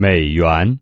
美元。